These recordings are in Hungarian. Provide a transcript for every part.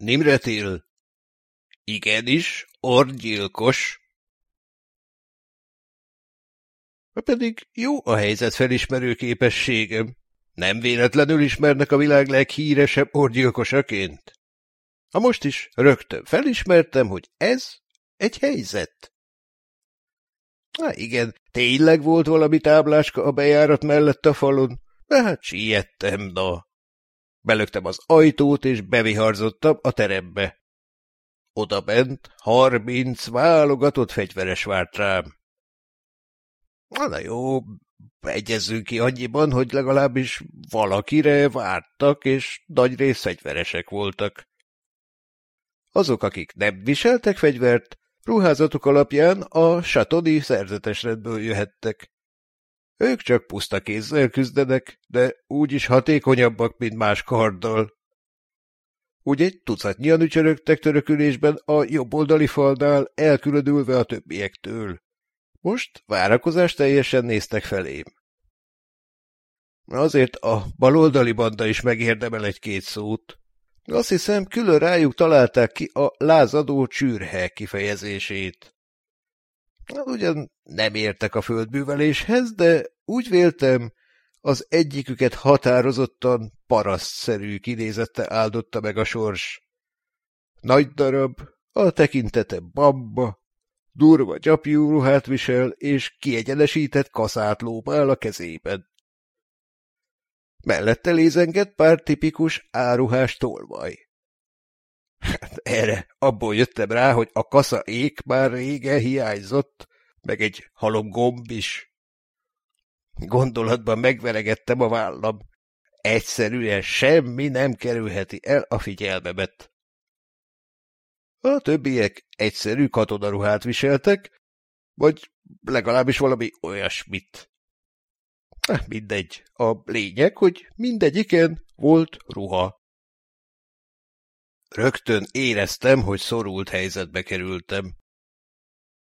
Nimretil. Igenis, orgyilkos. Pedig jó a helyzet felismerő képességem. Nem véletlenül ismernek a világ leghíresebb orgyilkosaként. Ha most is rögtön felismertem, hogy ez egy helyzet. Há, igen, tényleg volt valami tábláska a bejárat mellett a falon, de hát siettem, na. Belögtem az ajtót, és beviharzottam a terembe. Oda bent harminc válogatott fegyveres várt rám. Na jó, egyezzünk ki annyiban, hogy legalábbis valakire vártak, és nagy rész fegyveresek voltak. Azok, akik nem viseltek fegyvert, ruházatok alapján a satodi szerzetesredből jöhettek. Ők csak puszta kézzel küzdenek, de úgyis hatékonyabbak, mint más karddal. Úgy egy tucatnyian ücsörögtek törökülésben a jobb oldali falnál, elkülönülve a többiektől. Most várakozás teljesen néztek felém. Azért a baloldali banda is megérdemel egy-két szót. Azt hiszem, külön rájuk találták ki a lázadó csűrhe kifejezését. Ugyan nem értek a földműveléshez, de úgy véltem, az egyiküket határozottan parasztszerű kinézette áldotta meg a sors. Nagy darab, a tekintete bamba, durva gyapjú ruhát visel, és kiegyenesített kaszát lóbál a kezében. Mellette lézengett pár tipikus áruhás tolvaj. Hát erre abból jöttem rá, hogy a kasza ék már régen hiányzott, meg egy halom gomb is. Gondolatban megveregettem a vállam. Egyszerűen semmi nem kerülheti el a figyelmemet. A többiek egyszerű katonaruhát viseltek, vagy legalábbis valami olyasmit. Mindegy. A lényeg, hogy mindegyiken volt ruha. Rögtön éreztem, hogy szorult helyzetbe kerültem.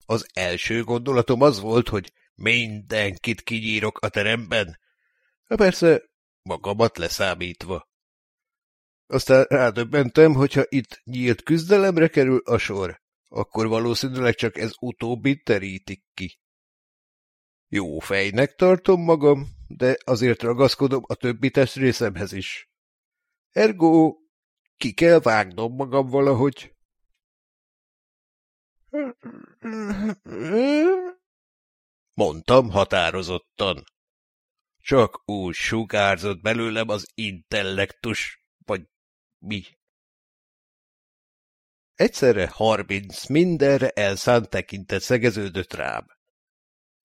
Az első gondolatom az volt, hogy mindenkit kinyírok a teremben. Persze, magamat leszámítva. Aztán rádöbbentem, hogyha itt nyílt küzdelemre kerül a sor, akkor valószínűleg csak ez utóbbi terítik ki. Jó fejnek tartom magam, de azért ragaszkodom a többi testrészemhez is. Ergo ki kell vágnom magam valahogy. Mondtam határozottan. Csak úgy sugárzott belőlem az intellektus, vagy mi. Egyszerre harminc mindenre elszánt tekintet szegeződött rám.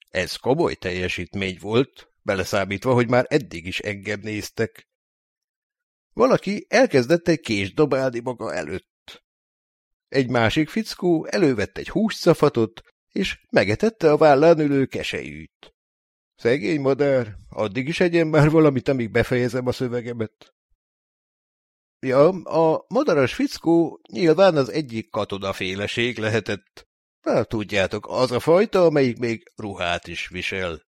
Ez komoly teljesítmény volt, beleszámítva, hogy már eddig is engem néztek. Valaki elkezdett egy kés dobálni maga előtt. Egy másik fickó elővett egy hússzafatot, és megetette a vállán ülő kesejűt. Szegény madár, addig is egyen már valamit, amíg befejezem a szövegemet. Ja, a madaras fickó nyilván az egyik katonaféleség lehetett. Hát tudjátok, az a fajta, amelyik még ruhát is visel.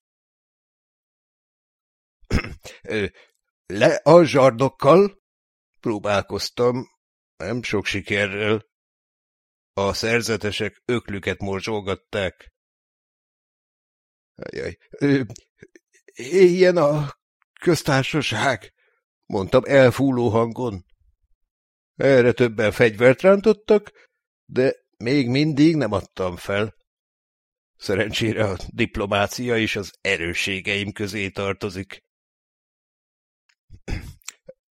Le a zsardokkal? Próbálkoztam, nem sok sikerrel. A szerzetesek öklüket morzsolgatták. Ajaj, éljen a köztársaság, mondtam elfúló hangon. Erre többen fegyvert rántottak, de még mindig nem adtam fel. Szerencsére a diplomácia is az erősségeim közé tartozik.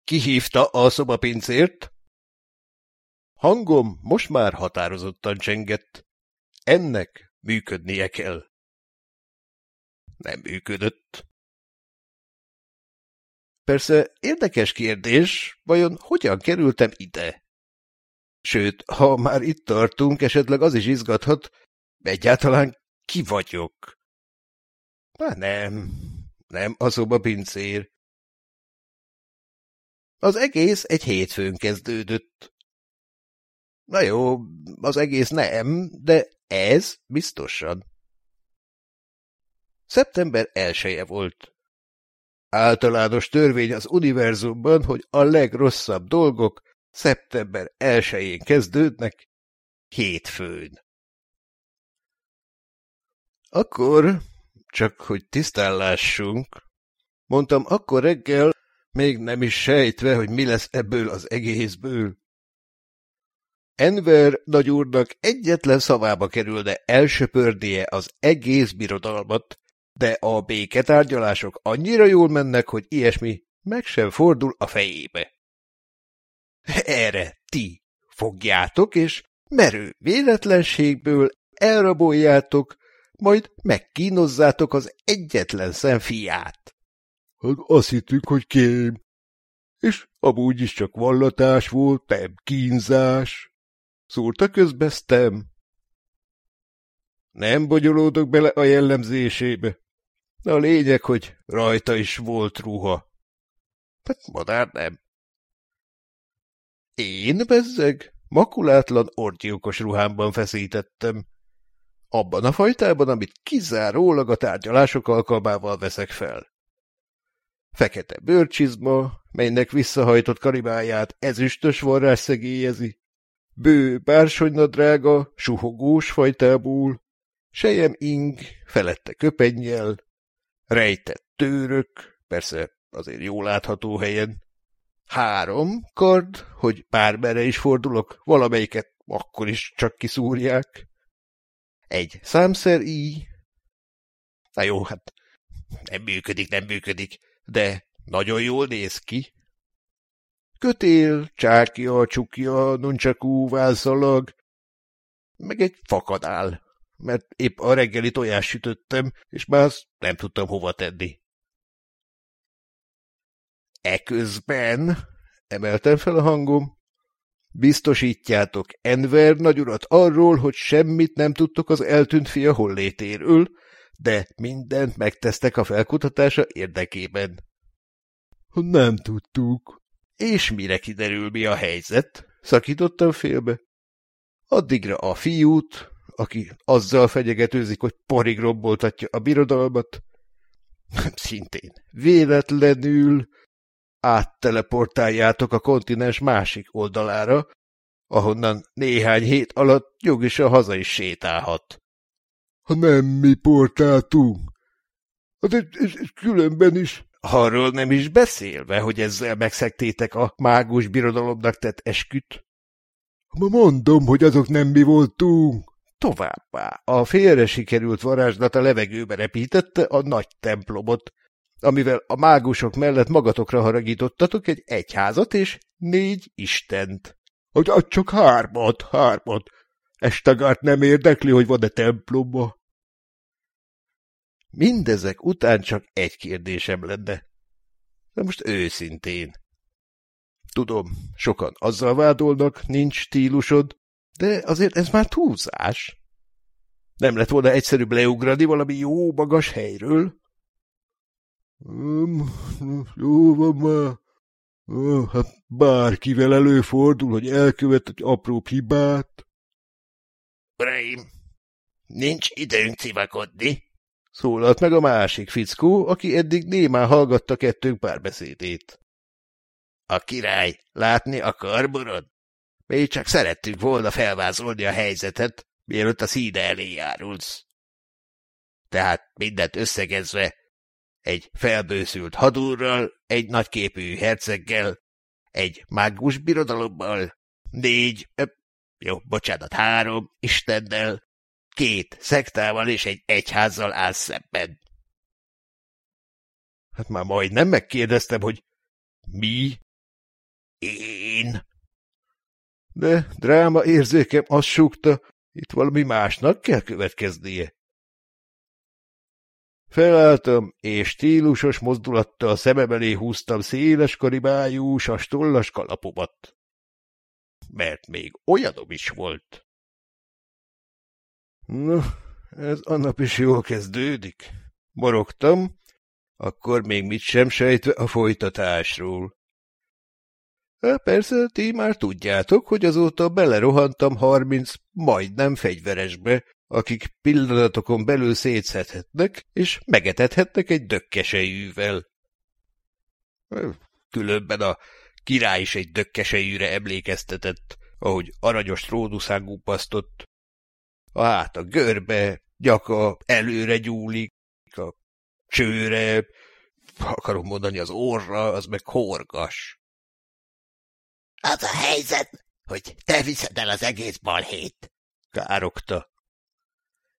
Kihívta a szobapincért? Hangom most már határozottan csengett. Ennek működnie kell. Nem működött. Persze érdekes kérdés, vajon hogyan kerültem ide? Sőt, ha már itt tartunk, esetleg az is izgathat, egyáltalán ki vagyok? Már nem, nem a szobapincér. Az egész egy hétfőn kezdődött. Na jó, az egész nem, de ez biztosan. Szeptember elsője volt. Általános törvény az univerzumban, hogy a legrosszabb dolgok szeptember elsőjén kezdődnek, hétfőn. Akkor, csak hogy tisztállássunk, mondtam akkor reggel, még nem is sejtve, hogy mi lesz ebből az egészből. Enver nagyúrnak egyetlen szavába kerülne elsöpörnie az egész birodalmat, de a béketárgyalások annyira jól mennek, hogy ilyesmi meg sem fordul a fejébe. Erre ti fogjátok, és merő véletlenségből elraboljátok, majd megkínozzátok az egyetlen szem fiát. Hát azt hittük, hogy kém. És amúgy is csak vallatás volt, nem kínzás. Szúrta közbeztem. Nem bogyolódok bele a jellemzésébe. A lényeg, hogy rajta is volt ruha. Hát madár nem. Én, bezzeg, makulátlan orgyilkos ruhámban feszítettem. Abban a fajtában, amit kizárólag a tárgyalások alkalmával veszek fel. Fekete bőrcsizma, melynek visszahajtott karibáját ezüstös varrás szegélyezi, bő bársonynadrága, suhogós fajtából, sejem ing, felette köpennyel, rejtett tőrök, persze azért jól látható helyen, három kard, hogy bármere is fordulok, valamelyiket akkor is csak kiszúrják, egy számszer í. Na jó, hát nem működik, nem működik, de nagyon jól néz ki. Kötél, csákja, csukja, nuncsakú, válszalag, meg egy fakadál, mert épp a reggeli tojást sütöttem, és már azt nem tudtam hova tenni. Eközben, emeltem fel a hangom, biztosítjátok Enver nagyurat arról, hogy semmit nem tudtok az eltűnt fia hollétéről, de mindent megtesztek a felkutatása érdekében. Nem tudtuk. És mire kiderül, mi a helyzet? Szakítottam félbe. Addigra a fiút, aki azzal fegyegetőzik, hogy parig romboltatja a birodalmat, szintén véletlenül átteleportáljátok a kontinens másik oldalára, ahonnan néhány hét alatt jogisan haza is sétálhat. Ha nem mi portáltunk. Az egy, egy, egy különben is. Arról nem is beszélve, hogy ezzel megszektétek a mágus birodalomnak tett esküt. Ma mondom, hogy azok nem mi voltunk. Továbbá, a félre sikerült varázslat a levegőbe repítette a nagy templomot, amivel a mágusok mellett magatokra haragítottatok egy egyházat és négy istent. Hogy csak hármat, hármat. Estegárt nem érdekli, hogy van-e templomba. Mindezek után csak egy kérdésem lenne. De most őszintén. Tudom, sokan azzal vádolnak, nincs stílusod, de azért ez már túlzás. Nem lett volna egyszerűbb leugrani valami jó magas helyről? Um, jó van már. Uh, hát bárkivel előfordul, hogy elkövet egy apró hibát. Uraim, nincs időnk civakodni, szólalt meg a másik fickó, aki eddig némán hallgatta kettőnk párbeszédét. A király látni akar, borod? Még csak szerettük volna felvázolni a helyzetet, mielőtt a színe elé járulsz. Tehát mindent összegezve, egy felbőszült hadúrral, egy nagyképű herceggel, egy mágus birodalommal, négy, ö, jó, bocsánat, három istennel, két szektával és egy egyházzal áll szemben. Hát már majdnem megkérdeztem, hogy mi? Én? De dráma érzékem azt súgta, itt valami másnak kell következnie. Felálltam, és stílusos mozdulattal szemem elé húztam széles karibájú, sastollas kalapomat. Mert még olyanom is volt. No, ez a nap is jól kezdődik. Morogtam, akkor még mit sem sejtve a folytatásról. Há, persze, ti már tudjátok, hogy azóta belerohantam harminc majdnem fegyveresbe, akik pillanatokon belül szétszedhetnek, és megetethetnek egy dökkesejűvel. Különben a király is egy dökkesejűre emlékeztetett, ahogy aranyos trónuszán gubbasztott. A hát a görbe, gyaka előre gyúlik, a csőre, akarom mondani az orra, az meg horgas. Az a helyzet, hogy te viszed el az egész balhét, károkta.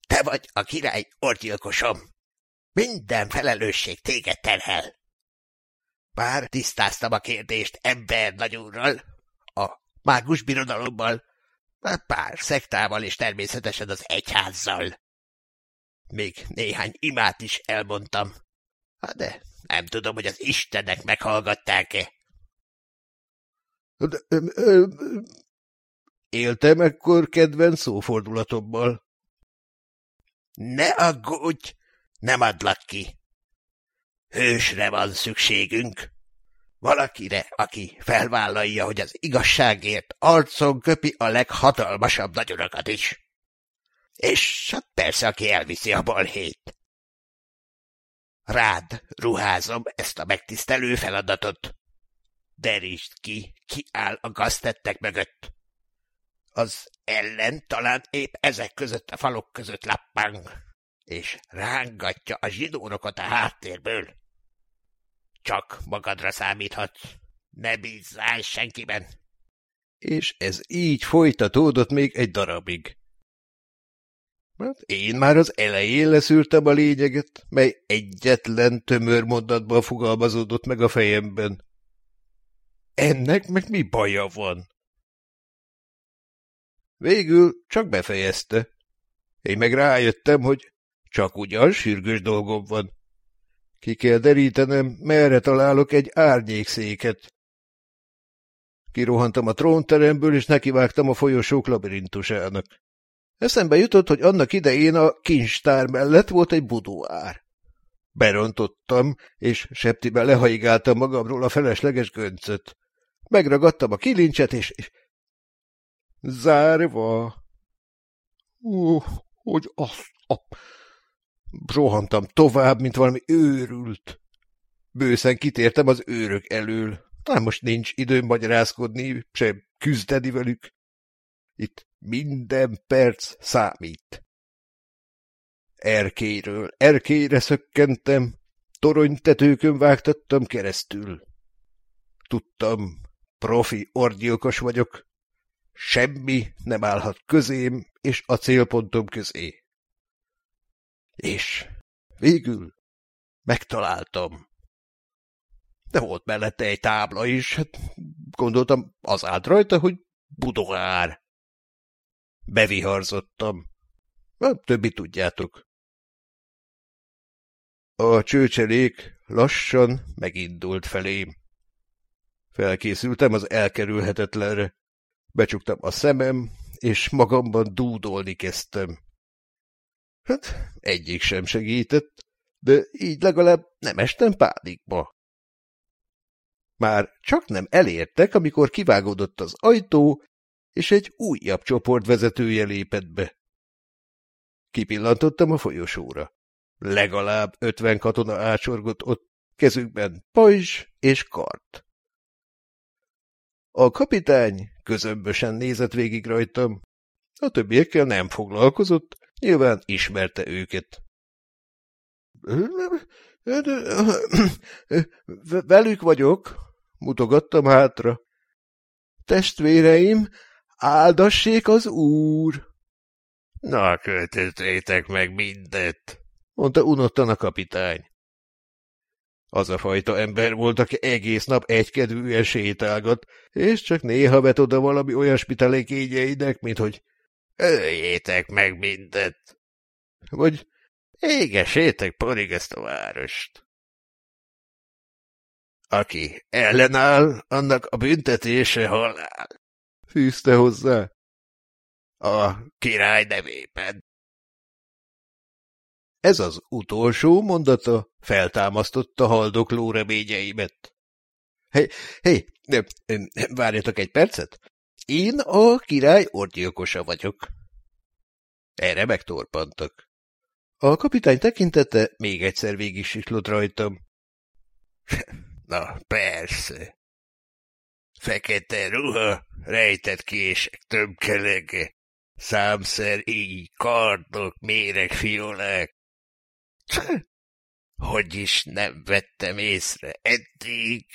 Te vagy a király orgyilkosom. Minden felelősség téged terhel. Már tisztáztam a kérdést ember nagyúrral, a mágus birodalommal, pár szektával és természetesen az egyházzal. Még néhány imát is elmondtam, de nem tudom, hogy az istenek meghallgatták-e. Éltem ekkor kedvenc szófordulatommal. Ne aggódj, nem adlak ki. Hősre van szükségünk. Valakire, aki felvállalja, hogy az igazságért arcon köpi a leghatalmasabb nagyurakat is. És hát persze, aki elviszi a balhét. Rád ruházom ezt a megtisztelő feladatot. Derítsd ki, ki áll a gaztettek mögött. Az ellen talán épp ezek között a falok között lappang, és rángatja a zsidórokat a háttérből. Csak magadra számíthatsz, ne bízzál senkiben. És ez így folytatódott még egy darabig. Hát én már az elején leszűrtem a lényeget, mely egyetlen tömör mondatban fogalmazódott meg a fejemben. Ennek meg mi baja van? Végül csak befejezte. Én meg rájöttem, hogy csak ugyan sürgős dolgom van. Ki kell derítenem, merre találok egy árnyékszéket. Kirohantam a trónteremből, és nekivágtam a folyosók labirintusának. Eszembe jutott, hogy annak idején a kincstár mellett volt egy budóár. Berontottam, és septiben lehaigáltam magamról a felesleges göncöt. Megragadtam a kilincset, és... Zárva. Ó, hogy azt a... Rohantam tovább, mint valami őrült. Bőszen kitértem az őrök elől. Nem most nincs időm magyarázkodni, sem küzdeni velük. Itt minden perc számít. Erkéről erkélyre szökkentem, toronytetőkön vágtattam keresztül. Tudtam, profi orgyilkos vagyok, semmi nem állhat közém és a célpontom közé. És végül megtaláltam. De volt mellette egy tábla is, hát gondoltam az állt rajta, hogy budogár. Beviharzottam. Na, többi tudjátok. A csőcselék lassan megindult felém. Felkészültem az elkerülhetetlenre. Becsuktam a szemem, és magamban dúdolni kezdtem. Hát, egyik sem segített, de így legalább nem estem pánikba. Már csak nem elértek, amikor kivágódott az ajtó, és egy újabb csoport vezetője lépett be. Kipillantottam a folyosóra. Legalább ötven katona ácsorgott ott, kezükben pajzs és kart. A kapitány közömbösen nézett végig rajtam. A többiekkel nem foglalkozott, nyilván ismerte őket. Velük vagyok, mutogattam hátra. Testvéreim, áldassék az úr! Na, költözétek meg mindet, mondta unottan a kapitány. Az a fajta ember volt, aki egész nap egykedvűen sétálgat, és csak néha vet oda valami olyasmit a lekényeinek, mint hogy öljétek meg mindet, vagy égessétek porig ezt a várost. Aki ellenáll, annak a büntetése halál. Fűzte hozzá. A király nevében. Ez az utolsó mondata feltámasztotta haldokló reményeimet. Hé, hé, várjatok egy percet. Én a király orgyilkosa vagyok. Erre megtorpantak. A kapitány tekintete még egyszer végig siklott rajtam. Na, persze. Fekete ruha, rejtett kések, tömkelege, számszer így, kardok, méreg, fiolák. Hogy is nem vettem észre eddig?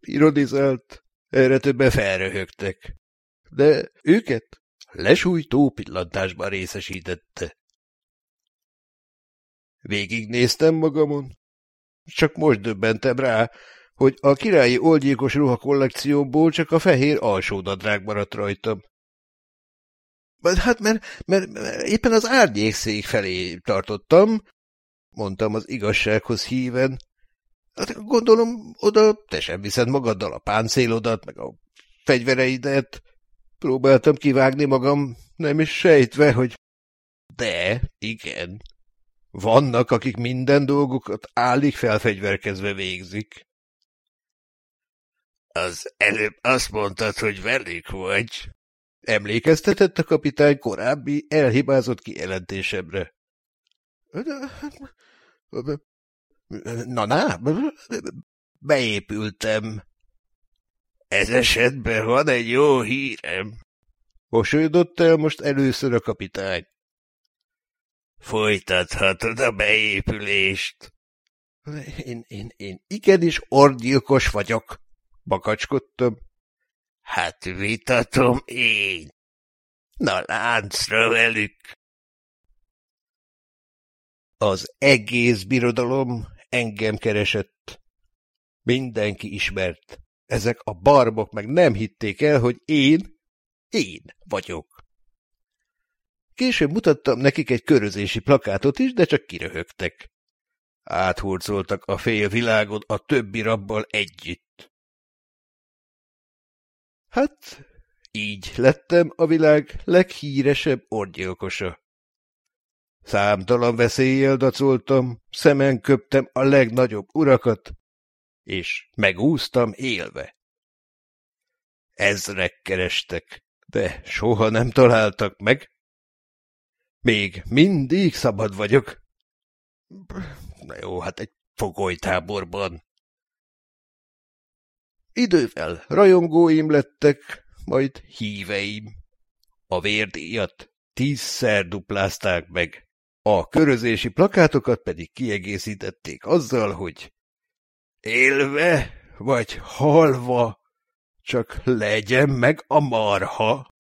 Ironizált, erre többen felröhögtek. De őket lesújtó pillantásban részesítette. Végignéztem magamon. Csak most döbbentem rá, hogy a királyi oldgyilkos ruha kollekcióból csak a fehér alsónadrág maradt rajtam. Hát mert, mert, mert éppen az árnyékszék felé tartottam, mondtam az igazsághoz híven. Hát gondolom, oda te sem viszed magaddal a páncélodat, meg a fegyvereidet. Próbáltam kivágni magam, nem is sejtve, hogy... De, igen. Vannak, akik minden dolgukat állig felfegyverkezve végzik. Az előbb azt mondtad, hogy velük vagy. Emlékeztetett a kapitány korábbi elhibázott kijelentésemre. Na, na, beépültem. Ez esetben van egy jó hírem. Mosolyodott el most először a kapitány. Folytathatod a beépülést. Én, én, én igenis orgyilkos vagyok, bakacskodtam. Hát vitatom én. Na láncra velük. Az egész birodalom engem keresett. Mindenki ismert. Ezek a barbok meg nem hitték el, hogy én, én vagyok. Később mutattam nekik egy körözési plakátot is, de csak kiröhögtek. Áthurcoltak a fél világon a többi rabbal együtt. Hát, így lettem a világ leghíresebb orgyilkosa. Számtalan veszéllyel dacoltam, szemen köptem a legnagyobb urakat, és megúztam élve. Ezrek kerestek, de soha nem találtak meg. Még mindig szabad vagyok. Na jó, hát egy fogolytáborban. Idővel rajongóim lettek, majd híveim. A vérdíjat tízszer duplázták meg. A körözési plakátokat pedig kiegészítették azzal, hogy élve vagy halva, csak legyen meg a marha.